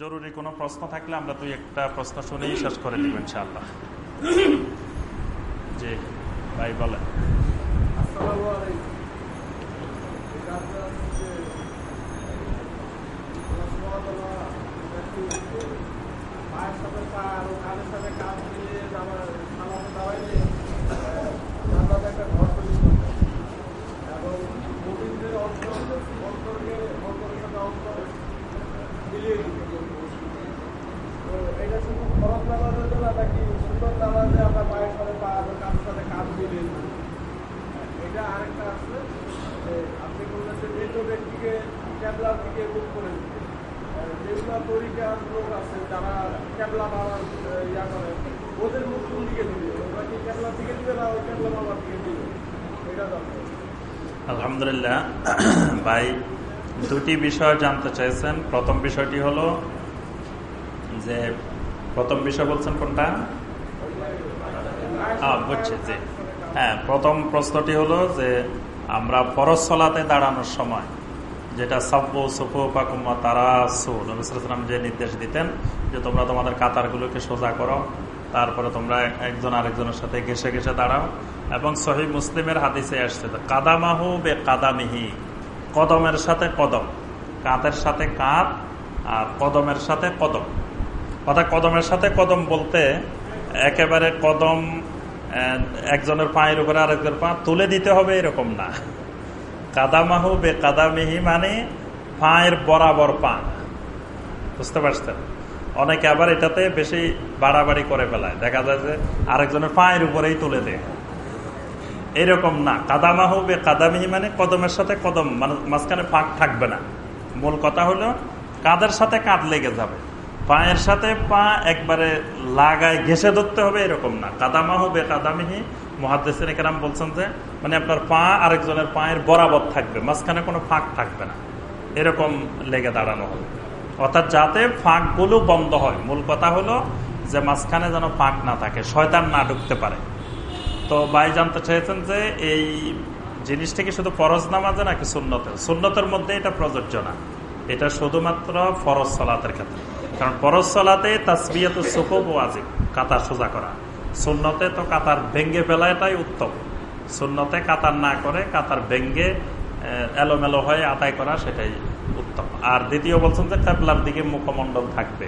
জরুরি কোনো প্রশ্ন থাকলে আমরা দুই একটা প্রশ্ন শুনেই শেষ করে দিব, ইনশাআল্লাহ। জি, ভাই, বলেন। আলহামদুলিল্লাহ। ভাই, দুটি বিষয় জানতে চাইছেন। প্রথম বিষয়টি হলো যে, প্রথম বিষয় বলছেন কোনটা? বুঝছি, জি। হ্যাঁ প্রথম প্রশ্নটি হলো যে, আমরা ফরজ সলাতে দাঁড়ানোর সময়, যেটা সব্য সুফু পাকুম্মা তারা সু নবিসাম যে নির্দেশ দিতেন যে, তোমরা তোমাদের কাতারগুলোকে সোজা করো, তারপরে তোমরা একজন আরেকজনের সাথে ঘেসে ঘেসে দাঁড়াও এবং সহি মুসলিমের হাদিসে আসছে কাদামাহু বে কাদামিহি কদমের সাথে কদম, কাঁধের সাথে কাঁধ আর কদমের সাথে কদম। অর্থাৎ কদমের সাথে কদম বলতে একেবারে কদম একজনের পায়ের উপরে আরেকজনের পা তুলে দিতে হবে এরকম না। কাদামাহু বে কাদামিহি মানে পায়ের বরাবর পা। বুঝতে পারছেন? অনেকে আবার এটাতে বেশি বাড়াবাড়ি করে ফেলায়। দেখা যায় যে আরেকজনের পায়ের উপরেই তুলে দেয়। এরকম না। কাদামা হবে কাদামিহি মানে কদমের সাথে কদম মানে মাঝখানে ফাঁক থাকবে না। মূল কথা হলো, কাদের সাথে কাঁধ লেগে যাবে? পায়ের সাথে পা একবারে লাগায় ঘেসে ধরতে হবে, এরকম না। কাদামা হবে, কাদামিহি। মহাদেশের কেরাম বলছেন যে মানে আপনার পা আরেকজনের পায়ের বরাবর থাকবে, মাঝখানে কোনো ফাঁক থাকবে না। এরকম লেগে দাঁড়ানো হবে। অর্থাৎ যাতে ফাঁকগুলো বন্ধ হয়। মূল কথা হলো যে, মাঝখানে যেন ফাঁক না থাকে, শয়তান না ঢুকতে পারে। তো ভাই জানতে চেয়েছেন যে এই জিনিসটা কি শুধু ফরজ নামাজে নাকি সুন্নতের? সুন্নতের মধ্যে এটা প্রযোজ্য না। এটা শুধুমাত্র ফরজ সলাতের ক্ষেত্রে। কারণ ফরজ সলাতে তাসবিয়াত সুফব আজিব কাতার সোজা করা। সুন্নতে তো কাতার ভেঙ্গে ফেলাটাই উত্তম। সুন্নতে কাতার না করে কাতার ভেঙ্গে এলোমেলো হয়ে আদায় করা সেটাই উত্তম। আর দ্বিতীয় বলছেন যে ক্যাবলার দিকে মুখমণ্ডল থাকবে।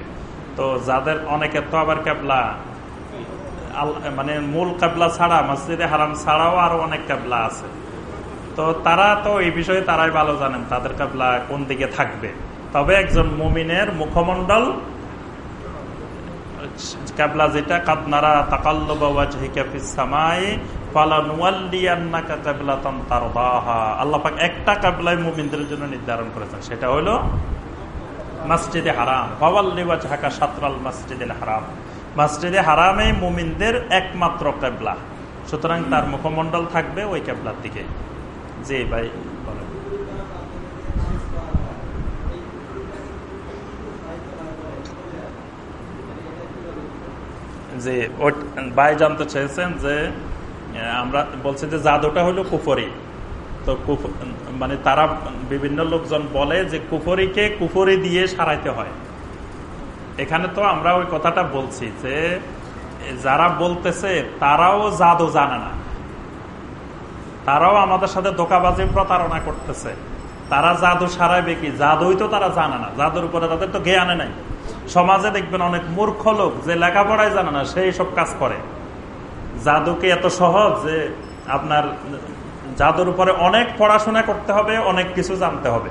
তো যাদের, অনেকের তো আবার ক্যাবলা মানে মূল কাবলা ছাড়া, মসজিদে হারাম ছাড়াও আরও অনেক কাবলা আছে। তো তারা তো এই বিষয়ে তারাই ভালো জানেন, তাদের কাবলা কোন দিকে থাকবে। তবে একজন মুমিনের মুখমন্ডল কাবলা যেটা কাদনারা তাকাল্লামাই আল্লাপাক একটা কাবলায় মুমিনদের জন্য নির্ধারণ করেছেন, সেটা হলো মসজিদে হারাম। বাবাল্লিবা ঢাকা সাতরাল মসজিদে হারাম। মসজিদে হারামে মুমিনদের একমাত্র কেবলা। সুতরাং তার মুখমন্ডল থাকবে ওই কেবলার দিকে। জি ভাই যে ভাই জানতে চেয়েছেন যে আমরা বলছি যে জাদুটা হলো কুফরি। তো মানে তারা বিভিন্ন লোকজন বলে যে কুফরিকে কুফরি দিয়ে সারাইতে হয়। এখানে তো আমরা ওই কথাটা বলছি যে, যারা বলতেছে তারাও জাদু জানে না। তারাও আমাদের সাথে দোকাবাজি প্রতারণা করতেছে। তারা জাদু সারাইবে কি? জাদুই তো তারা জানে না। জাদুর উপরে তাদের তো জ্ঞানে নাই। সমাজে দেখবেন অনেক মূর্খ লোক যে লেখাপড়াই জানে না, সেই সব কাজ করে। জাদুকে এত সহজ যে আপনার জাদুর উপরে অনেক পড়াশোনা করতে হবে, অনেক কিছু জানতে হবে।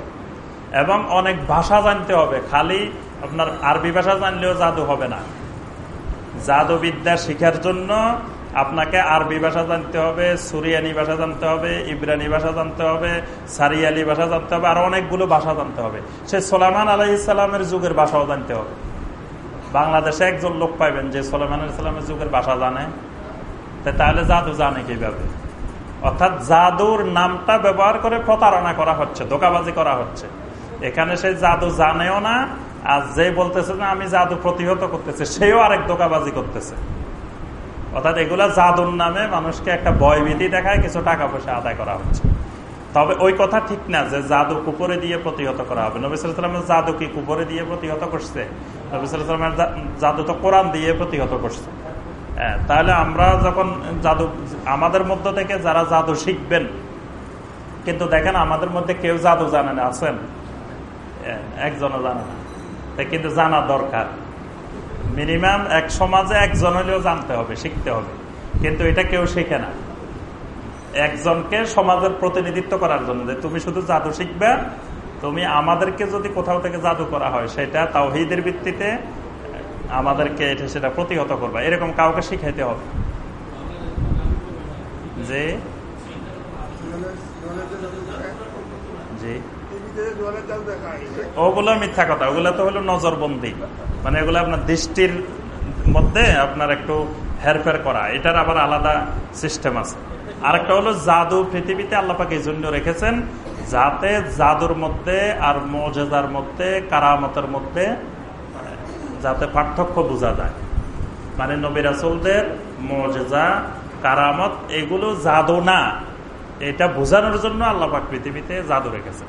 এবং অনেক ভাষা জানতে হবে। খালি আপনার আরবি ভাষা জানলেও জাদু হবে না। জাদুবিদ্যা শিখার জন্য আপনাকে আরবি ভাষা জানতে হবে, সুরিয়ানি ভাষা জানতে হবে, ইব্রানি ভাষা জানতে হবে, সারিয়ালি ভাষা জানতে হবে, আর অনেকগুলো ভাষা জানতে হবে। সে সোলামান আলাহ ইসলামের যুগের ভাষাও জানতে হবে। বাংলাদেশে একজন লোক পাইবেন যে সোলামান ইসলামের যুগের ভাষা জানে। তাহলে জাদু জানে কীভাবে? অর্থাৎ জাদুর নামটা ব্যবহার করে প্রতারণা করা হচ্ছে, ধোকাবাজি করা হচ্ছে। এখানে সে জাদু জানেও না আর যে বলতেছে না, আমি জাদু প্রতিহত করতেছে, সেও আরেক ধোকাবাজি করতেছে। অর্থাৎ এগুলা জাদুর নামে মানুষকে একটা ভয়ভীতি দেখায়, কিছু টাকা পয়সা আদায় করা হচ্ছে। তবে ওই কথা ঠিক না যে জাদু কুপরে দিয়ে প্রতিহত করা হবে। নবিসামের জাদু কি কুপরে দিয়ে প্রতিহত করছে? নবিসামের জাদু তো কোরআন দিয়ে প্রতিহত করছে। হ্যাঁ তাহলে আমরা যখন জাদু, আমাদের মধ্য থেকে যারা জাদু শিখবেন, কিন্তু দেখেন আমাদের মধ্যে কেউ জাদু জানেন আছেন? একজনও জানে না কিন্তু জানা দরকার। মিনিমাম এক সমাজে একজন হলেও জানতে হবে, শিখতে হবে। কিন্তু এটা কেউ শেখে না। একজনকে সমাজের প্রতিনিধিত্ব করার জন্য যে তুমি শুধু জাদু শিখবে, তুমি আমাদেরকে যদি কোথাও থেকে জাদু করা হয়, সেটা তাও হিদের ভিত্তিতে আমাদেরকে এটা সেটা প্রতিহত করবে। এরকম কাউকে শিখাইতে হবে। যে জি। ওগুলো মিথ্যা কথা, ওগুলো তো হলো নজরবন্দি। মানে এগুলো আপনার দৃষ্টির মধ্যে আপনার একটু হেরফের করা, এটার আবার আলাদা সিস্টেম আছে। আরেকটা হলো জাদু, পৃথিবীতে আল্লাপাকে এই জন্য রেখেছেন যাতে জাদুর মধ্যে আর মজেদার মধ্যে, কারামতের মধ্যে যাতে পার্থক্য বোঝা যায়। মানে নবিরাসুলদের মজেজা, কারামত, এগুলো জাদু না। এটা বোঝানোর জন্য আল্লাপাক পৃথিবীতে জাদু রেখেছেন।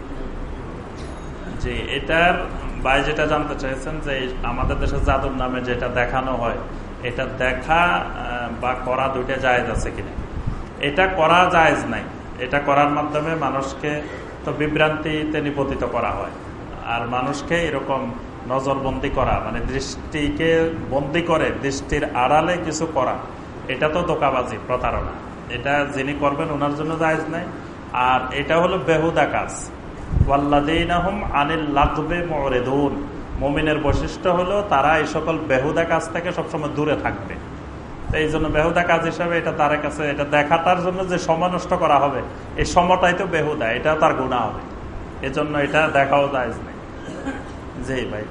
জি, এটার ভাই যেটা জানতে চাইছেন যে আমাদের দেশে জাদুর নামে যেটা দেখানো হয়, এটা দেখা বা করা দুইটা জায়জ আছে কিনা? এটা করা জায়জ নাই। এটা করার মাধ্যমে মানুষকে তো বিভ্রান্তিতে নিপতিত করা হয়। আর মানুষকে এরকম নজরবন্দি করা মানে দৃষ্টিকে বন্দি করে, দৃষ্টির আড়ালে কিছু করা, এটা তো দোকাবাজি প্রতারণা। এটা যিনি করবেন ওনার জন্য জায়জ নাই। আর এটা হলো বেহুদা কাজ। আনিল বৈশিষ্ট্য হলো তারা এই সকল বেহুদা কাজ থেকে সবসময় দূরে থাকবে। এই জন্য বেহুদা কাজ হিসাবে এটা তার কাছে, এটা দেখাটার জন্য যে সময় নষ্ট করা হবে, এই সময়টাই তো বেহুদা এটা তার গুণা হবে। এজন্য এটা দেখাও যায় জি ভাই।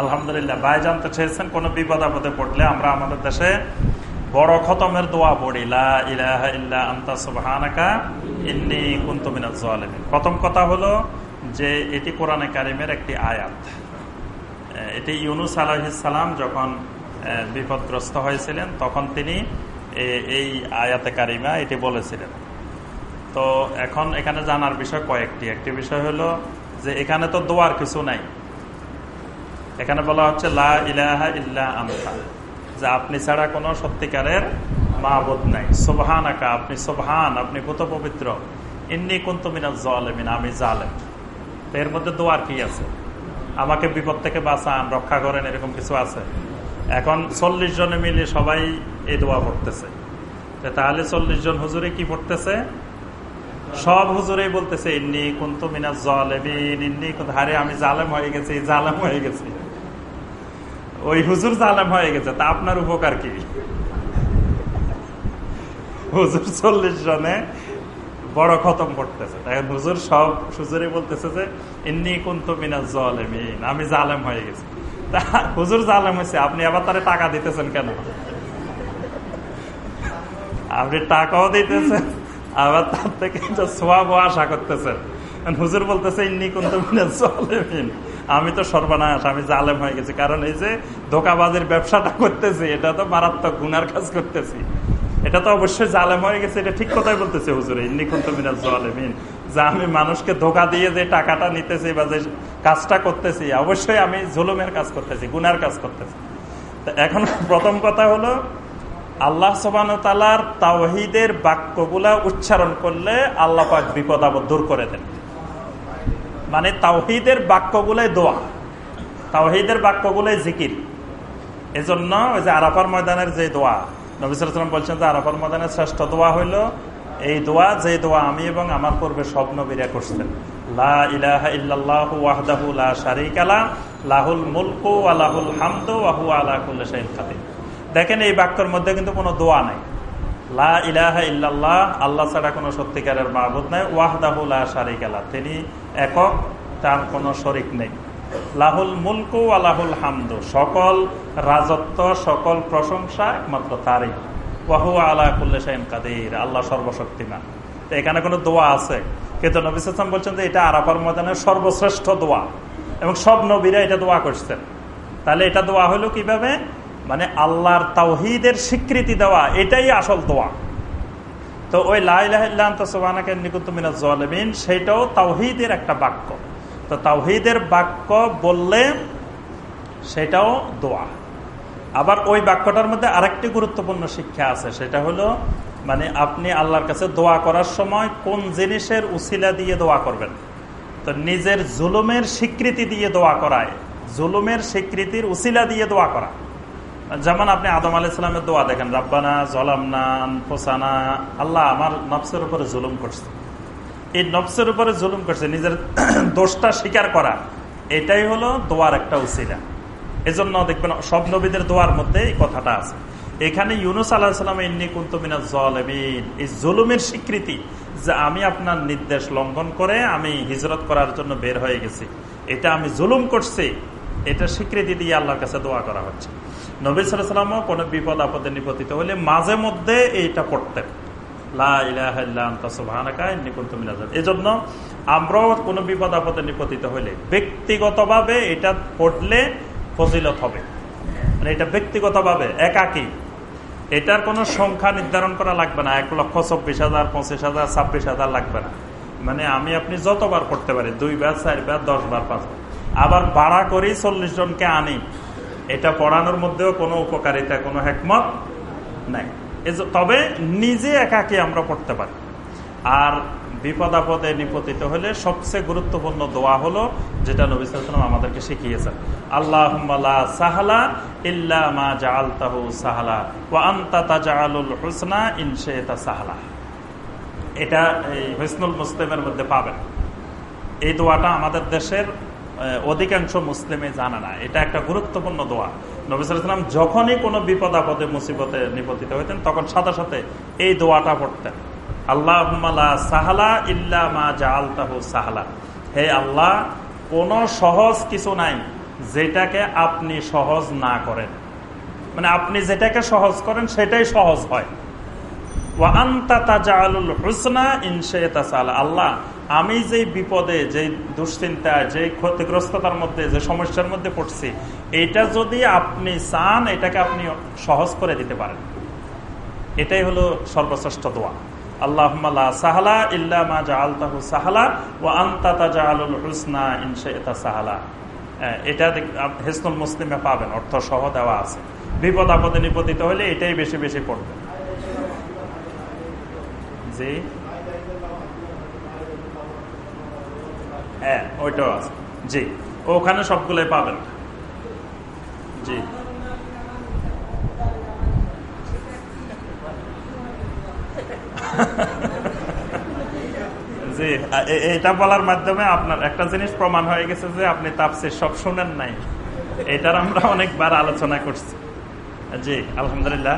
আলহামদুলিল্লাহ। ভাই জানতে চেয়েছেন, কোন বিপদ আপদে পড়লে আমরা আমাদের দেশে বড় খতমের দোয়া পড়ি। প্রথম কথা হলো যে এটি কোরআনে কারিমের একটি আয়াত। এটি ইউনুস আলাহিসাল্লাম যখন বিপদগ্রস্ত হয়েছিলেন, তখন তিনি এই আয়াতে কারিমা এটি বলেছিলেন। তো এখন এখানে জানার বিষয় কয়েকটি। একটি বিষয় হলো যে এখানে তো দোয়ার কিছু নাই। এখানে বলা হচ্ছে, লা ইলাহা যে আপনি ছাড়া কোনো সত্যিকারের মাহবুদ নাই। সোবহান আকা আপনি সোবহান, আপনি কত পবিত্র। ইন্নি কুন্ত মিনাজ জালেমিন, আমি জালেম। এর মধ্যে দোয়ার কি আছে? আমাকে বিপদ থেকে বাঁচান, রক্ষা করেন, এরকম কিছু আছে? এখন চল্লিশ জনে মিলে সবাই এই দোয়া পড়তেছে। তাহলে চল্লিশ জন হুজুরে কি পড়তেছে? সব হুজুরেই বলতেছে, ইন্নি কুন্ত মিনাজ জালেমিন, ইন্নি হারে আমি জালেম হয়ে গেছি, জালেম হয়ে গেছি। ওই হুজুর জালেম হয়ে গেছে, তা আপনার উপকার কি? হুজুর চল্লিশ জনে বড় খতম করতেছে। এখন হুজুর সব হুজুরে বলতেছে যে, ইন্নি কুন্ত মিনাজ জালেমিন, আমি জালেম হয়ে গেছি। তা হুজুর জালেম হয়েছে, আপনি আবার তারে টাকা দিতেছেন কেন? আপনি টাকাও দিতেছেন। আবার তার থেকে সোয়াব আশা করতেছেন। হুজুর বলতেছে, ইন্নি কুন্ত আমি তো সর্বনাশ, আমি জালেম হয়ে গেছি। কারণ এই যে ধোকাবাজের ব্যবসাটা করতেছি, এটা তো মারাত্মক গুনার কাজ করতেছি। এটা তো অবশ্যই জালেম হয়ে গেছে, এটা ঠিক কথাই বলতেছে হুজুর ইন্নিকুন্তমিনাজ জালেমিন যে আমি মানুষকে ধোকা দিয়ে যে টাকাটা নিতেছি বা যে কাজটা করতেছি, অবশ্যই আমি জুলুমের কাজ করতেছি, গুনার কাজ করতেছি। এখন প্রথম কথা হলো আল্লাহ সবান তালার তাওহিদের বাক্যগুলা উচ্চারণ করলে আল্লাহ পাক বিপদ আবদ দূর করে দেন। মানে তাওহিদের বাক্যগুলোই দোয়া, তাওহিদের বাক্যগুলোই জিকির। এজন্য ওই যে আরাফার ময়দানের যে দোয়া নবিসাম বলছেন যে আরাফার ময়দানের শ্রেষ্ঠ দোয়া হইল, এই দোয়া যে দোয়া আমি এবং আমার পূর্বে সব নবীরা করছেন। লা ওয়াহদাহু লা লাহুল মুলকু ওয়া লাহুল হামদু ওয়া আলা কুল্লি শাইইন কাদির। দেখেন এই বাক্যের মধ্যে কিন্তু কোনো দোয়া নাই। লা ইলাহা ইল্লাল্লাহ, আল্লাহ ছাড়া কোনো সত্যিকারের মাহবুদ নাই, ওয়াহদাহু লা শারীকা লা তিনি একক, তার কোনো শরিক নেই। লাহুল মুলকু আলাহুল হামদু, সকল রাজত্ব, সকল প্রশংসা একমাত্র তারই। ওয়াহু আলা কুল্লে শাইন কাদির, আল্লাহ সর্বশক্তিমান। তো এখানে কোনো দোয়া আছে? কিন্তু নবী সালাম বলছেন যে এটা আরাফার ময়দানের সর্বশ্রেষ্ঠ দোয়া। এবং সব নবীরা এটা দোয়া করছেন। তাহলে এটা দোয়া হলো কীভাবে? মানে আল্লাহর তাওহিদের স্বীকৃতি দেওয়া, এটাই আসল দোয়া। তো ওই লাইলাহাকে নিকুতমিনা জলমিন সেটাও তাওহিদের একটা বাক্য। তো তাওহিদের বাক্য বললে সেটাও দোয়া। আবার ওই বাক্যটার মধ্যে আরেকটি গুরুত্বপূর্ণ শিক্ষা আছে, সেটা হলো মানে আপনি আল্লাহর কাছে দোয়া করার সময় কোন জিনিসের উসিলা দিয়ে দোয়া করবেন? তো নিজের জুলুমের স্বীকৃতি দিয়ে দোয়া করায়। জুলুমের স্বীকৃতির উসিলা দিয়ে দোয়া করা। যেমন আপনি আদম আলি ইসলামের দোয়া দেখেন, রাব্বানা জলামনা পোসানা আল্লাহ আমার নফসের উপরে জুলুম করছে। এই নফসের উপরে জুলুম করছে, নিজের দোষটা স্বীকার করা, এটাই হলো দোয়ার একটা উসিলা। এজন্য দেখবেন সব নবীদের দোয়ার মধ্যে এই কথাটা আছে। এখানে ইউনুস আল্লাহাম ইন্নি কুন্তমিনা জলমিন এই জুলুমের স্বীকৃতি যে আমি আপনার নির্দেশ লঙ্ঘন করে আমি হিজরত করার জন্য বের হয়ে গেছি। এটা আমি জুলুম করছি, এটা স্বীকৃতি দিয়ে আল্লাহর কাছে দোয়া করা হচ্ছে। নবী সালামও কোনো বিপদ আপদে নিপতিত হলে মাঝে মধ্যে এইটা পড়তেন। আমরাও কোনো বিপদ আপদে ব্যক্তিগতভাবে এটা পড়লে ফজিলত হবে। মানে এটা ব্যক্তিগতভাবে এটার কোনো সংখ্যা নির্ধারণ করা লাগবে না। এক লক্ষ চব্বিশ হাজার, পঁচিশ হাজার, ছাব্বিশ হাজার লাগবে না। মানে আমি আপনি যতবার পড়তে পারি দুই বার চারবার দশ বার পাঁচ আবার ভাড়া করি চল্লিশ জনকে আনি এটা পড়ানোর মধ্যেও কোনো উপকারিতা, কোনো হেকমত নাই। তবে নিজে একাকে আমরা পড়তে পারি। আর বিপদ আপদে নিপতিত হলে সবচেয়ে গুরুত্বপূর্ণ দোয়া হলো, যেটা নবী আমাদেরকে শিখিয়েছেন। আল্লাহ সাহালা সাহালা সাহালা। এটা এই মুসলিমের মধ্যে পাবেন। এই দোয়াটা আমাদের দেশের অধিকাংশ মুসলিমে জানে না। এটা একটা গুরুত্বপূর্ণ দোয়া। নবিসাম যখনই কোনো বিপদ আপদে, মুসিবতে নিপতিত হইতেন, তখন সাথে সাথে এই দোয়াটা পড়তেন। আল্লাহ সাহালা ইল্লা মা জালতাহু সাহালা। হে আল্লাহ, কোন সহজ কিছু নাই যেটাকে আপনি সহজ না করেন। মানে আপনি যেটাকে সহজ করেন, সেটাই সহজ হয়। আল্লাহ আমি যে বিপদে যে দুশ্চিন্তায় যে ক্ষতিগ্রস্ততার মধ্যে, যে সমস্যার মধ্যে পড়ছি, এটা যদি আপনি চান, এটাকে আপনি সহজ করে দিতে পারেন। এটাই হলো সর্বশ্রেষ্ঠ দোয়া। আল্লাহ সাহালা সাহালা ও এটা মুসলিমে পাবেন অর্থ সহ দেওয়া আছে। বিপদ আপদে হলে এটাই বেশি বেশি হ্যাঁ ওইটাও আছে। জি, ওখানে সবগুলোই পাবেন। জি। জি এটা বলার মাধ্যমে আপনার একটা জিনিস প্রমাণ হয়ে গেছে যে আপনি তাপসির সব শুনেন নাই। এটার আমরা অনেকবার আলোচনা করছি। জি, আলহামদুলিল্লাহ।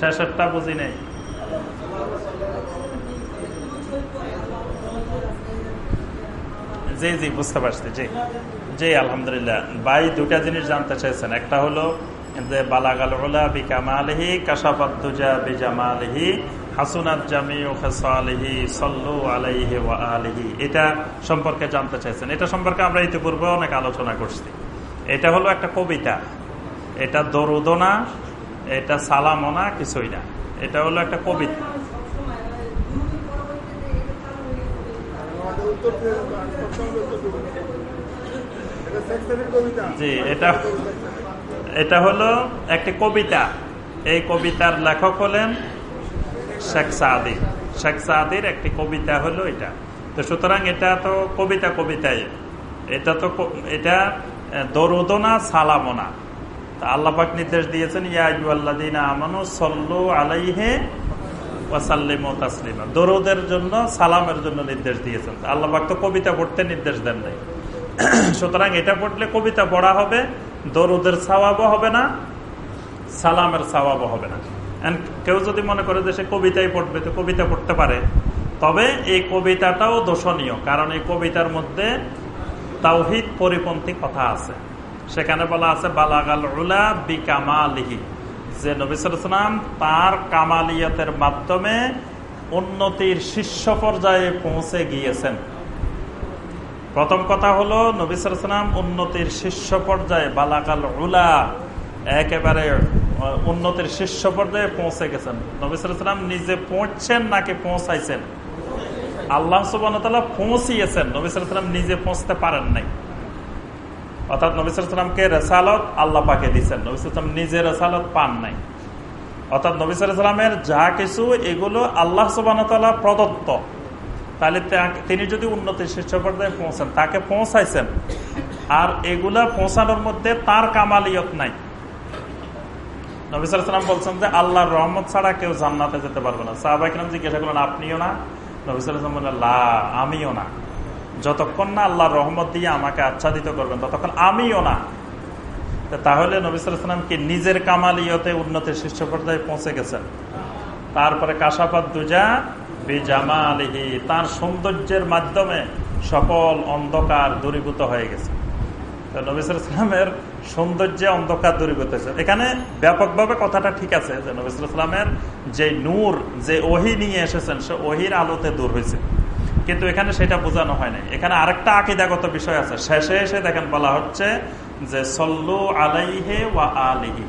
শেষেরটা বুঝি নেই। জি জি, বুঝতে পারছি, জি। জি, আলহামদুলিল্লাহ। ভাই দুটা জিনিস জানতে চাইছেন। একটা হলো যে, বালাগাল ওলা বিকামালহি কাশাফাতুজা বিজামালহি হাসুনাত জামি ও সল্লু আলাইহি ওয়া আলিহি। এটা সম্পর্কে জানতে চাইছেন। এটা সম্পর্কে আমরা ইতিপূর্বে অনেক আলোচনা করছি। এটা হলো একটা কবিতা। এটা দরুদো না এটা সালামও না, কিছুই না। এটা হলো একটা কবিতা জি, এটা এটা হলো একটি কবিতা। এই কবিতার লেখক হলেন শেখ সাদি। শেখ সাদির একটি কবিতা হলো এটা। তো সুতরাং এটা তো কবিতা কবিতায় এটা তো এটা দরুদো না সালামো না আল্লাপাক নির্দেশ দিয়েছেন ইয়াদিনা আমানু সল্লু আলাইহে ওয়াসাল্লিম তাসলিমা। দরুদের জন্য, সালামের জন্য নির্দেশ দিয়েছেন। আল্লাপাক তো কবিতা পড়তে নির্দেশ দেন নাই। সুতরাং এটা পড়লে কবিতা পড়া হবে, দরুদের সাওয়াবও হবে না, সালামের সাওয়াবও হবে না। কেউ যদি মনে করে যে সে কবিতাই পড়বে, তো কবিতা পড়তে পারে। তবে এই কবিতাটাও দোষণীয় কারণ এই কবিতার মধ্যে তাওহিদ পরিপন্থী কথা আছে। সেখানে বলা আছে, বালাগাল উলা বি কামালিহি যে নবিসাম তার কামালিয়াতের মাধ্যমে উন্নতির শীর্ষ পর্যায়ে পৌঁছে গিয়েছেন। প্রথম কথা হলো নবিসাম উন্নতির শীর্ষ পর্যায়ে বালাকাল উলা একেবারে উন্নতির শীর্ষ পর্যায়ে পৌঁছে গেছেন। নবিসাম নিজে পৌঁছছেন নাকি পৌঁছাইছেন? আল্লাহ সুবান পৌঁছিয়েছেন। নবিসাম নিজে পৌঁছতে পারেন নাই। অর্থাৎ নবিসামকে রেসালত আল্লাহ পাকে দিচ্ছেন নবিসাম নিজে রেসালত পান নাই। অর্থাৎ নবিসামের যা কিছু, এগুলো আল্লাহ সুবান প্রদত্ত। তাহলে তিনি যদি উন্নতি শীর্ষ পর্যায়ে পৌঁছান, তাকে পৌঁছাইছেন। আর এগুলা পৌঁছানোর মধ্যে তার কামালিয়ত নাই। নবিসাম বলছেন যে, আল্লাহর রহমত ছাড়া কেউ জান্নাতে যেতে পারবে না। সাহবাইকিরাম জিজ্ঞাসা করলেন, আপনিও না? নবিসাম বললেন, লা, আমিও না। যতক্ষণ না আল্লাহর রহমত দিয়ে আমাকে আচ্ছাদিত করবেন, ততক্ষণ আমিও না। তাহলে নবিসাম কি নিজের কামালিয়তে উন্নতির শীর্ষ পর্যায়ে পৌঁছে গেছেন। তারপরে কাশাপাত দুজা বেজামা আলিহি তার সৌন্দর্যের মাধ্যমে সকল অন্ধকার দূরীভূত হয়ে গেছে। নবিসামের সৌন্দর্যে অন্ধকার দূরীভূত হয়েছে। এখানে ব্যাপকভাবে কথাটা ঠিক আছে যে নবিসামের যে নূর, যে ওহি নিয়ে এসেছেন, সে ওহির আলোতে দূর হয়েছে। কিন্তু এখানে সেটা বোঝানো হয় নাই। এখানে আরেকটা আকিদাগত বিষয় আছে। শেষে এসে দেখেন বলা হচ্ছে যে সল্লু আলাইহে ওয়া আলিহি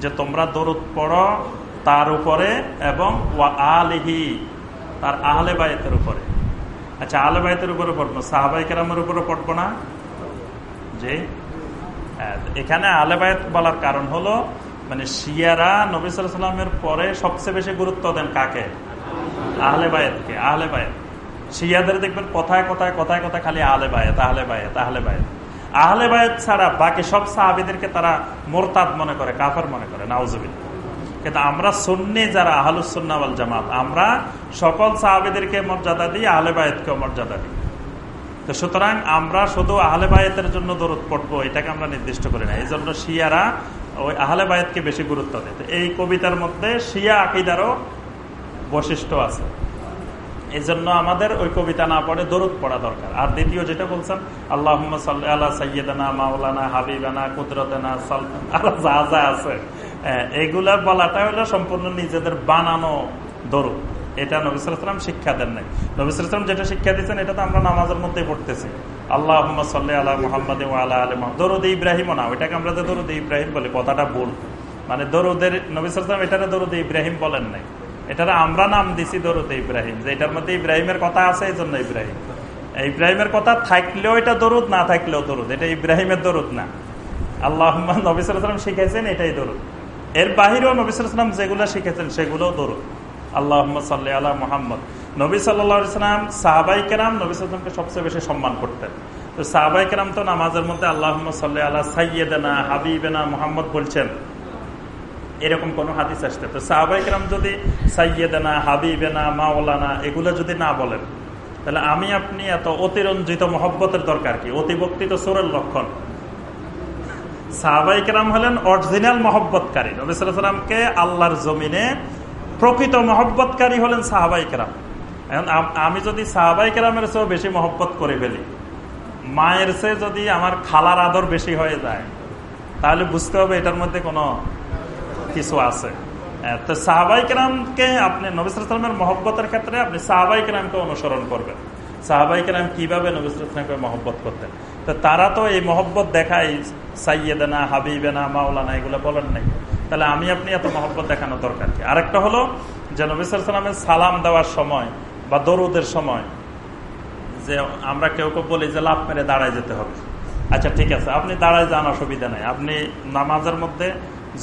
যে তোমরা দরুদ পড়ো তার উপরে এবং ওয়া আলিহি তার আহলে বায়তের উপরে। আচ্ছা আহলে বায়তের উপরে পড়ব সাহাবাই কেরামের উপরে পড়ব না? যে হ্যাঁ, এখানে আহলে বায়ত বলার কারণ হলো মানে শিয়ারা নবী সাল্লামের পরে সবচেয়ে বেশি গুরুত্ব দেন কাকে? আহলে বায়তকে আহলে বায়ত শিয়াদের দেখবেন কথায় কথায় কথায় কথায় খালি আহলে বায়ত আহলে বায়ত, আহলে বায়ে আহলে বায়ত ছাড়া বাকি সব সাহাবিদেরকে তারা মোরতাদ মনে করে, কাফার মনে করে নাউজবিন কিন্তু আমরা সুন্নি যারা আহলুসুন্নাওয়াল জামাত, আমরা সকল সাহাবিদেরকে মর্যাদা দিই, আহলে বায়তকেও মর্যাদা দিই। তো সুতরাং আমরা শুধু আহলে বায়তের জন্য দরদ পড়ব, এটাকে আমরা নির্দিষ্ট করি না। এই জন্য শিয়ারা ওই আহলে বায়তকে বেশি গুরুত্ব দেয়। এই কবিতার মধ্যে শিয়া আকিদারও বৈশিষ্ট্য আছে। এই জন্য আমাদের ওই কবিতা না পড়ে দরুদ পড়া দরকার। আর দ্বিতীয় যেটা বলছেন আল্লাহ আল্লাহ সৈয়দানা মাওলানা, হাবিবানা, কুদরতানা আরও যা যা আছে। এগুলা বলাটা হলো সম্পূর্ণ নিজেদের বানানো দরুদ। এটা নবিসাম শিক্ষা দেন নাই। নবিসাম যেটা শিক্ষা দিচ্ছেন এটা তো আমরা নামাজের মধ্যে পড়তেছি। আল্লাহ সাল্লাহ আল্লাহ মোহাম্মদ আল্লাহ আলী দরুদ ইব্রাহিমও না, ওইটাকে আমরা যে দরুদ ইব্রাহিম বলি, কথাটা ভুল। মানে দরুদের নবিসাম এটারে দরুদ ইব্রাহিম বলেন নাই। এটার আমরা নাম দিছি দরুদ ইব্রাহিম, যে এটার মধ্যে ইব্রাহিমের কথা আছে এই জন্য ইব্রাহিম ইব্রাহিমের কথা থাকলেও এটা দরুদ, না থাকলেও দরুদ, এটা ইব্রাহিমের দরুদ না। আল্লাহ নবিসাম শিখেছেন এটাই দরুদ। এর বাহিরেও নবিসাম যেগুলো শিখেছেন সেগুলোও দরুদ। আল্লাহ সাল্লাহ আল্লাহ মোহাম্মদ। নবী সাল্লাম সাহাবাই কেরাম নবী সবচেয়ে বেশি সম্মান করতেন। তো সাহাবাই কেরাম তো নামাজের মধ্যে আল্লাহ সাল্লাহ আল্লাহ সাইয়েদেনা হাবিবেনা মোহাম্মদ বলছেন এরকম কোন হাদিস আসতে তো সাহাবাইকরাম যদি সাইয়েদানা, হাবিবেনা, মাওলানা এগুলো যদি না বলেন, তাহলে আমি, আপনি এত অতিরঞ্জিত মহব্বতের দরকার কি? অতিভক্তি তো সুরের লক্ষণ। সাহাবাইকরাম হলেন অরিজিনাল মহব্বতকারী। নবিসামকে আল্লাহর জমিনে প্রকৃত মহব্বতকারী হলেন সাহাবাইকরাম এখন আমি যদি সাহাবাইকরামের চেয়েও বেশি মহব্বত করে ফেলি, মায়ের চেয়ে যদি আমার খালার আদর বেশি হয়ে যায়, তাহলে বুঝতে হবে এটার মধ্যে কোনো কিছু আছে তো সাহাবাই কেরামকে আপনি নবিসামের মহব্বতের ক্ষেত্রে আপনি সাহাবাই কেরামকে অনুসরণ করবেন সাহাবাই কেরাম কীভাবে নবিসামকে মহব্বত করতেন তো তারা তো এই মহব্বত দেখায় সাইয়েদানা হাবিবেনা মাওলানা এগুলো বলেন নাই তাহলে আমি আপনি এত মহব্বত দেখানো দরকার কি আরেকটা হলো যে নবিসামের সালাম দেওয়ার সময় বা দরুদের সময়, যে আমরা কেউ কেউ বলি যে লাভ মেরে দাঁড়ায় যেতে হবে। আচ্ছা ঠিক আছে, আপনি দাঁড়ায় যান, অসুবিধা নেই। আপনি নামাজের মধ্যে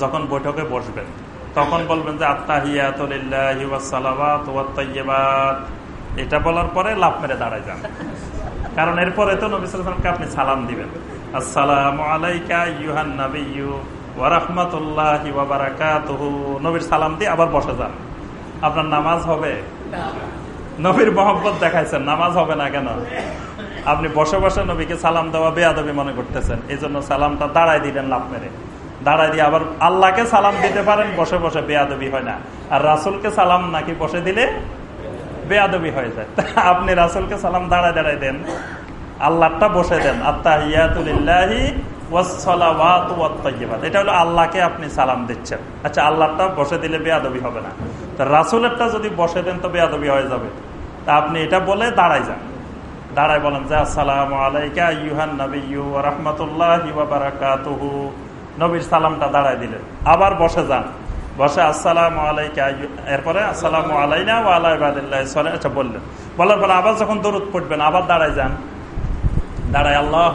যখন বৈঠকে বসবেন, তখন বলবেন যে আত্মাহিয়াত এটা বলার পরে লাভ মেরে দাঁড়ায় যান। কারণ এরপরে তো নবিসামকে আপনি সালাম দিবেন। আসসালাম আলাইকা ইউহান নবীর সালাম দিয়ে আবার বসে যান। আপনার নামাজ হবে? নবীর মহব্বত দেখাইছেন, নামাজ হবে না কেন? আপনি বসে বসে নবীকে সালাম দেওয়া বেয়াদবি মনে করতেছেন। এই জন্য সালামটা দাঁড়াই দিলেন লাভ মেরে। দাঁড়াই দিয়ে আবার আল্লাহকে সালাম দিতে পারেন, বসে বসে বেয়াদবি হয় না। আর রাসুলকে সালাম নাকি বসে দিলে বেয়াদবি হয়ে যায়। আপনি রাসুলকে সালাম দাঁড়ায় দাঁড়ায় দেন, আল্লাহটা বসে দেন। আত্মাহিয়াতুলিল্লাহি এটা হলো আল্লাহকে আপনি সালাম দিচ্ছেন। আচ্ছা আল্লাহটা বসে দিলে বেয়াদবি হবে না। রাসুলেরটা যদি বসে দেন তো বেয়াদবি হয়ে যাবে। তা আপনি এটা বলে দাঁড়াই যান। দাঁড়ায় বলেন যে, আসসালাম আলাইকা ইউহান নবী রহমতুল্লাহ নবীর সালামটা দাঁড়ায় দিলেন। আবার বসে যান। বসে আসসালাম এরপরে আসসালাম আলাইনা ও আল্লাহ আচ্ছা বললেন। বলার পরে আবার যখন দরুদ পড়বেন, আবার দাঁড়ায় যান। আল্লাহ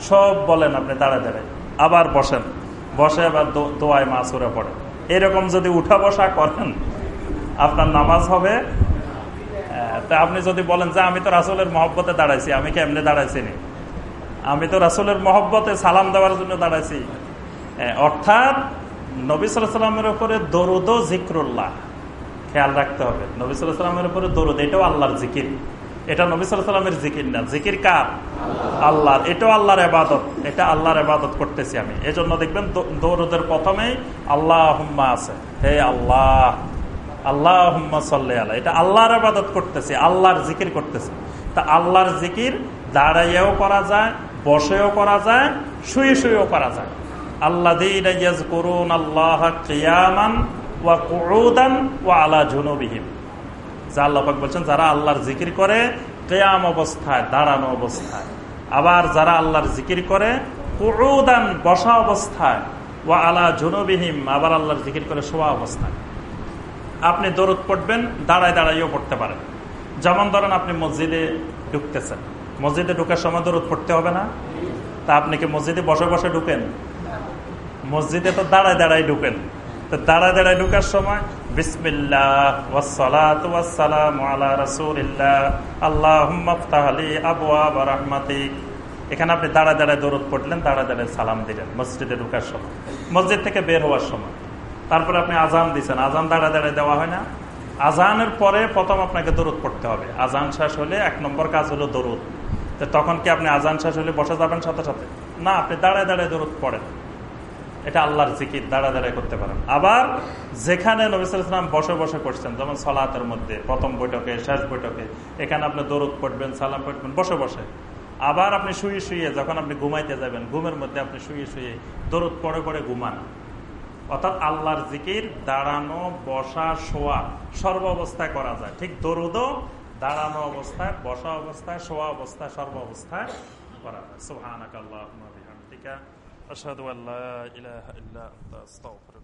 সব বলেন আপনি, দাঁড়ায় দাঁড়ায়। আবার বসেন। বসে আবার দোয়ায় মাসুরে পড়ে এরকম যদি উঠা বসা করেন, আপনার নামাজ হবে তা আপনি যদি বলেন যে আমি তো রাসুলের মহব্বতে দাঁড়াইছি, আমি কি এমনি দাঁড়াইছি নি আমি তো রাসুলের মহব্বতে সালাম দেওয়ার জন্য দাঁড়াইছি। অর্থাৎ নবী সালামের উপরে দরুদ জিক্রুল্লাহ খেয়াল রাখতে হবে। নবী সালামের উপরে দরুদ, এটাও আল্লাহর জিকির। এটা নবী সাল্লামের জিকির না। জিকির কার? আল্লাহর এটাও আল্লাহর এবাদত এটা আল্লাহর এবাদত করতেছি আমি। এই জন্য দেখবেন দৌরদের প্রথমেই আল্লাহ আছে। হে আল্লাহ! আল্লাহ হুম্মা সাল্লে আল্লাহ এটা আল্লাহর আবাদত করতেছি, আল্লাহর জিকির করতেছি। তা আল্লাহর জিকির দাঁড়াইয়াও করা যায়, বসেও করা যায়, শুয়ে শুয়েও করা যায়। আল্লাহ করুন আল্লাহ কিয়ামান ওয়া আল্লাহাক বলছেন, যারা করে, কেয়াম অবস্থায়, দাঁড়ানো অবস্থায়। আবার যারা আল্লাহর জিকির করে, কুউদান বসা অবস্থায়, ওয়া আলা জুনুবিহিম, আবার আল্লাহর জিকির করে শোয়া অবস্থায়। আপনি দরদ পড়বেন, দাঁড়ায় দাঁড়াইও পড়তে পারেন। যেমন ধরেন আপনি মসজিদে ঢুকতেছেন। মসজিদে ঢুকার সময় দরদ পড়তে হবে না? তা আপনি কি মসজিদে বসে বসে ঢুকেন? মসজিদে তো দাঁড়ায় দাঁড়ায় ঢুকেন। তো দাঁড়ায় দাঁড়ায় ঢুকার সময় এখানে আপনি দাঁড়ায় দাঁড়ায় দরদ পড়লেন, দাঁড়ায় দাঁড়ায় সালাম দিলেন মসজিদে ঢুকার সময়। মসজিদ থেকে বের হওয়ার সময়। তারপরে আপনি আজান দিচ্ছেন আজান দাঁড়ায় দাঁড়ায় দেওয়া হয় না। আজানের পরে প্রথম আপনাকে দরুদ পড়তে হবে। আজান শেষ হলে এক নম্বর কাজ হলো দরুদ। তো তখন কি আপনি আজান শেষ হলে বসে যাবেন সাথে সাথে? না, আপনি দাঁড়ায় দাঁড়ায় দরুদ পড়েন। এটা আল্লাহর জিকির দাঁড়া দাঁড়ায় করতে পারেন। আবার যেখানে নবিসাম বসে বসে করছেন, যেমন সলাতের মধ্যে, প্রথম বৈঠকে, শেষ বৈঠকে, এখানে আপনি দরুদ পড়বেন, সালাম পড়বেন, বসে বসে। আবার আপনি শুয়ে শুয়ে, যখন আপনি ঘুমাইতে যাবেন, ঘুমের মধ্যে আপনি শুয়ে শুয়ে দরুদ পড়ে পড়ে ঘুমান। অর্থাৎ আল্লাহর জিকির, দাঁড়ানো, বসা, শোয়া সর্ব অবস্থায় করা যায়। ঠিক দরুদও দাঁড়ানো অবস্থায়, বসা অবস্থায়, শোয়া অবস্থায় সর্ব অবস্থায় করা যায়। সোহান আকাল্লাহ আশহাদু আল্লা ইলাহা ইল্লা আনতা, আস্তাগফিরুকা।